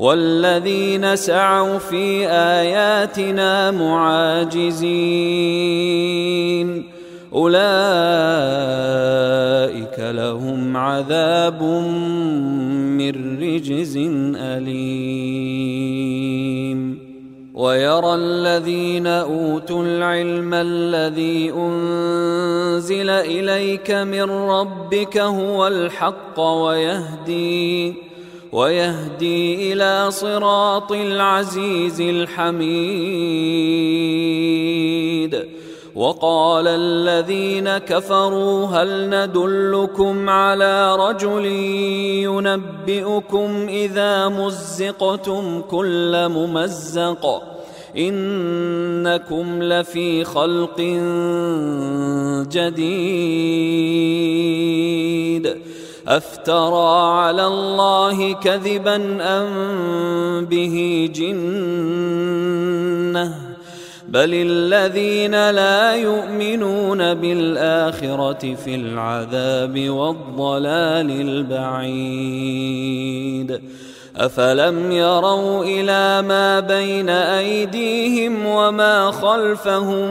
والذين سعوا في آياتنا معاجزين. أولئك لهم عذاب من رجز أليم. ويرى الذين أوتوا العلم الذي أنزل إليك من ربك هو الحق ويهدي ويهدي إلى صراط العزيز الحميد. وقال الذين كفروا هل ندلكم على رجل ينبئكم إذا مزقتم كل ممزق؟ إنكم لفي خلق جديد. أفترى على الله كذبا أم به جنة؟ بل الذين لا يؤمنون بالآخرة في العذاب والضلال البعيد. أفلم يروا إلى ما بين أيديهم وما خلفهم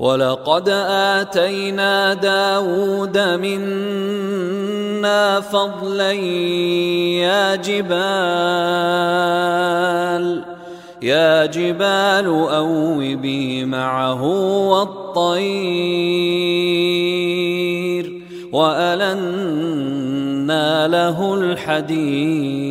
ولقد اتينا داود منا فضلا يا جبال يا جبال اوبي معه والطير والنا له الحديد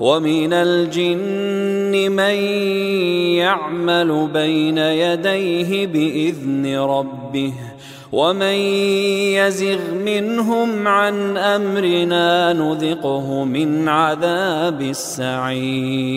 ومن الجن من يعمل بين يديه بإذن ربه ومن يزغ منهم عن أمرنا نذقه من عذاب السعير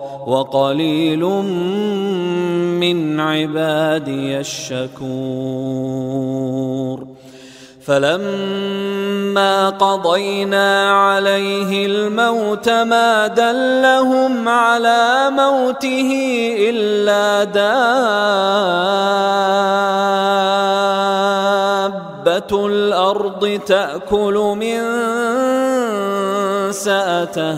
وقليل من عبادي الشكور. فلما قضينا عليه الموت ما دلهم على موته إلا دابة الأرض تأكل من سأته.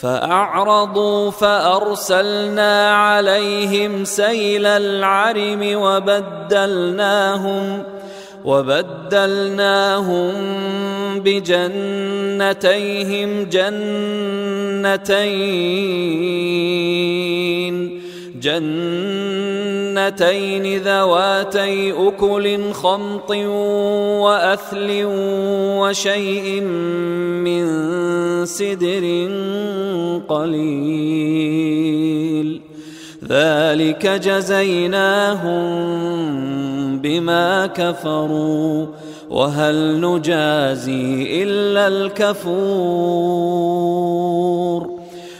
فأعرضوا فأرسلنا عليهم سيل العرم وبدلناهم وبدلناهم بجنتيهم جنتين جنتين ذواتي أكل خمط وأثل وشيء من سدر قليل. ذلك جزيناهم بما كفروا. وهل نجازي إلا الكفور؟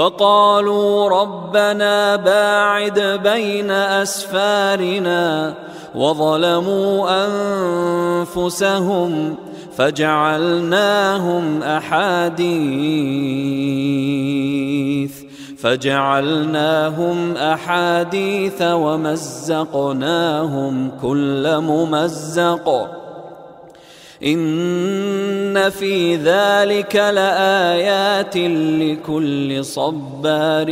فقالوا ربنا باعد بين أسفارنا وظلموا أنفسهم فجعلناهم أحاديث فجعلناهم أحاديث ومزقناهم كل ممزق ان في ذلك لايات لكل صبار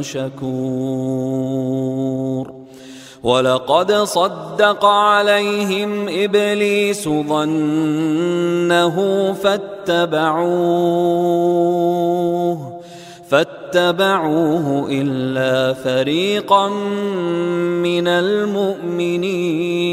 شكور ولقد صدق عليهم ابليس ظنه فاتبعوه فاتبعوه الا فريقا من المؤمنين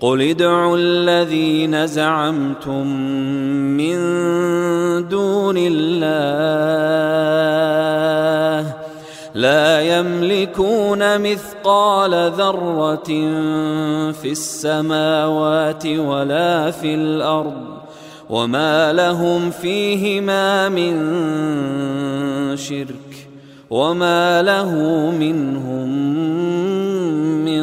قل ادعوا الذين زعمتم من دون الله لا يملكون مثقال ذره في السماوات ولا في الأرض وما لهم فيهما من شرك وما له منهم من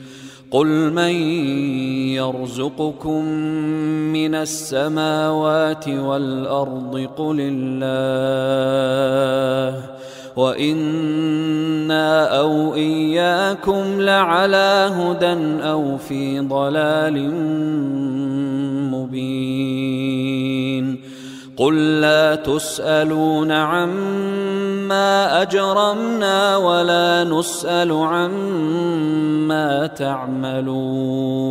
قل من يرزقكم من السماوات والارض قل الله وأنا أو اياكم لعلى هدى أو في ضلال مبين قل لا تسألون عما أجرمنا ولا نسأل عما تعملون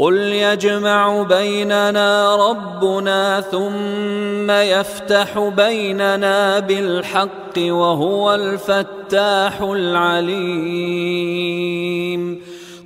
قل يجمع بيننا ربنا ثم يفتح بيننا بالحق وهو الفتاح العليم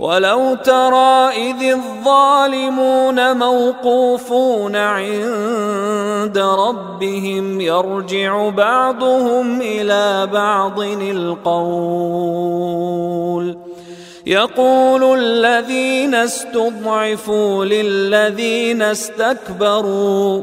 ولو ترى إذ الظالمون موقوفون عند ربهم يرجع بعضهم إلى بعض القول. يقول الذين استضعفوا للذين استكبروا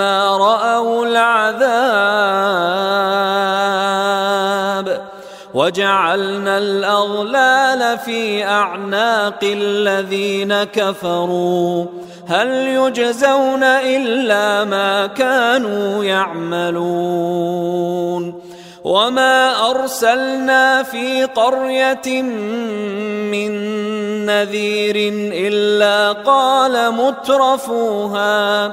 رأوا العذاب وجعلنا الأغلال في أعناق الذين كفروا هل يجزون إلا ما كانوا يعملون وما أرسلنا في قرية من نذير إلا قال مترفوها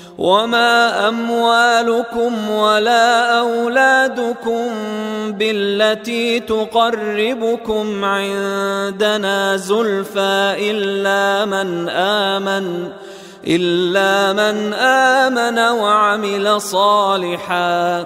وما أموالكم ولا أولادكم بالتي تقربكم عندنا زلفى إلا من آمن إلا من آمن وعمل صالحا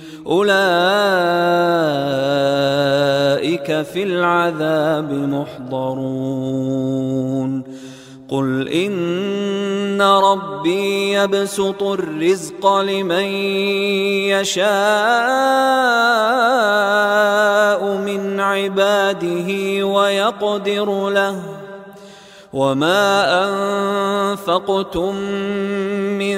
أولئك في العذاب محضرون. قل إن ربي يبسط الرزق لمن يشاء من عباده ويقدر له. وما أنفقتم من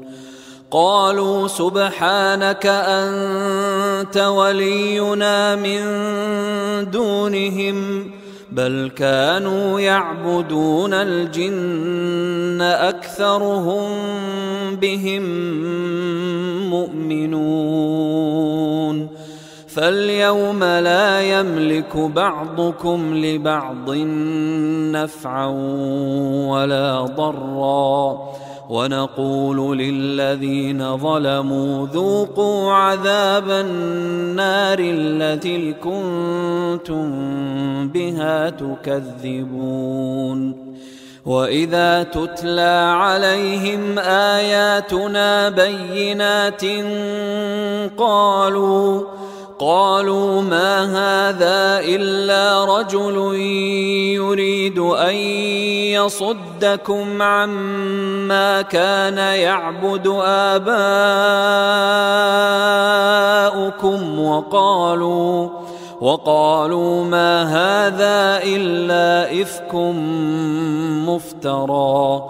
قالوا سبحانك أنت ولينا من دونهم بل كانوا يعبدون الجن أكثرهم بهم مؤمنون فاليوم لا يملك بعضكم لبعض نفعا ولا ضرا ونقول للذين ظلموا ذوقوا عذاب النار التي كنتم بها تكذبون. وإذا تتلى عليهم آياتنا بينات قالوا قالوا ما هذا إلا رجل يريد أن يصدكم عما كان يعبد آباؤكم وقالوا وقالوا ما هذا إلا إفك مفترى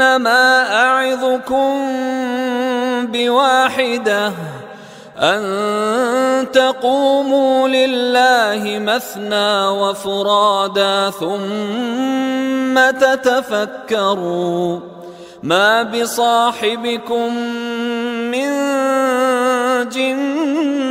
إنما أعظكم بواحدة أن تقوموا لله مثنى وفرادا ثم تتفكروا ما بصاحبكم من جنة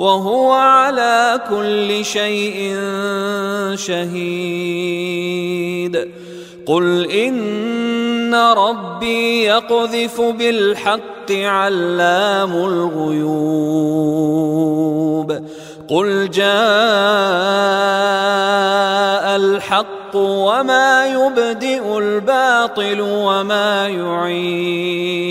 وهو على كل شيء شهيد. قل إن ربي يقذف بالحق علام الغيوب. قل جاء الحق وما يبدئ الباطل وما يعيد.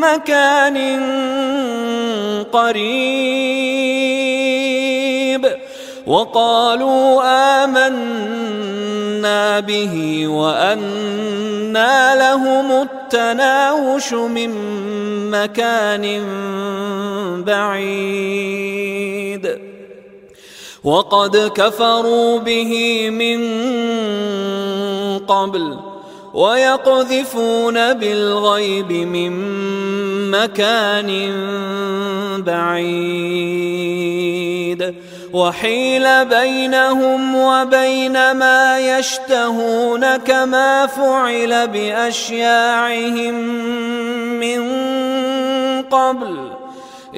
مكان قريب وقالوا آمنا به وأنا لهم التناوش من مكان بعيد وقد كفروا به من قبل ويقذفون بالغيب من مكان بعيد. وحيل بينهم وبين ما يشتهون كما فعل بأشياعهم من قبل.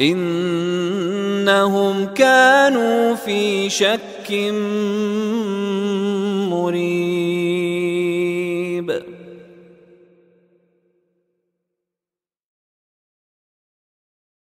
إنهم كانوا في شك مريب. قريب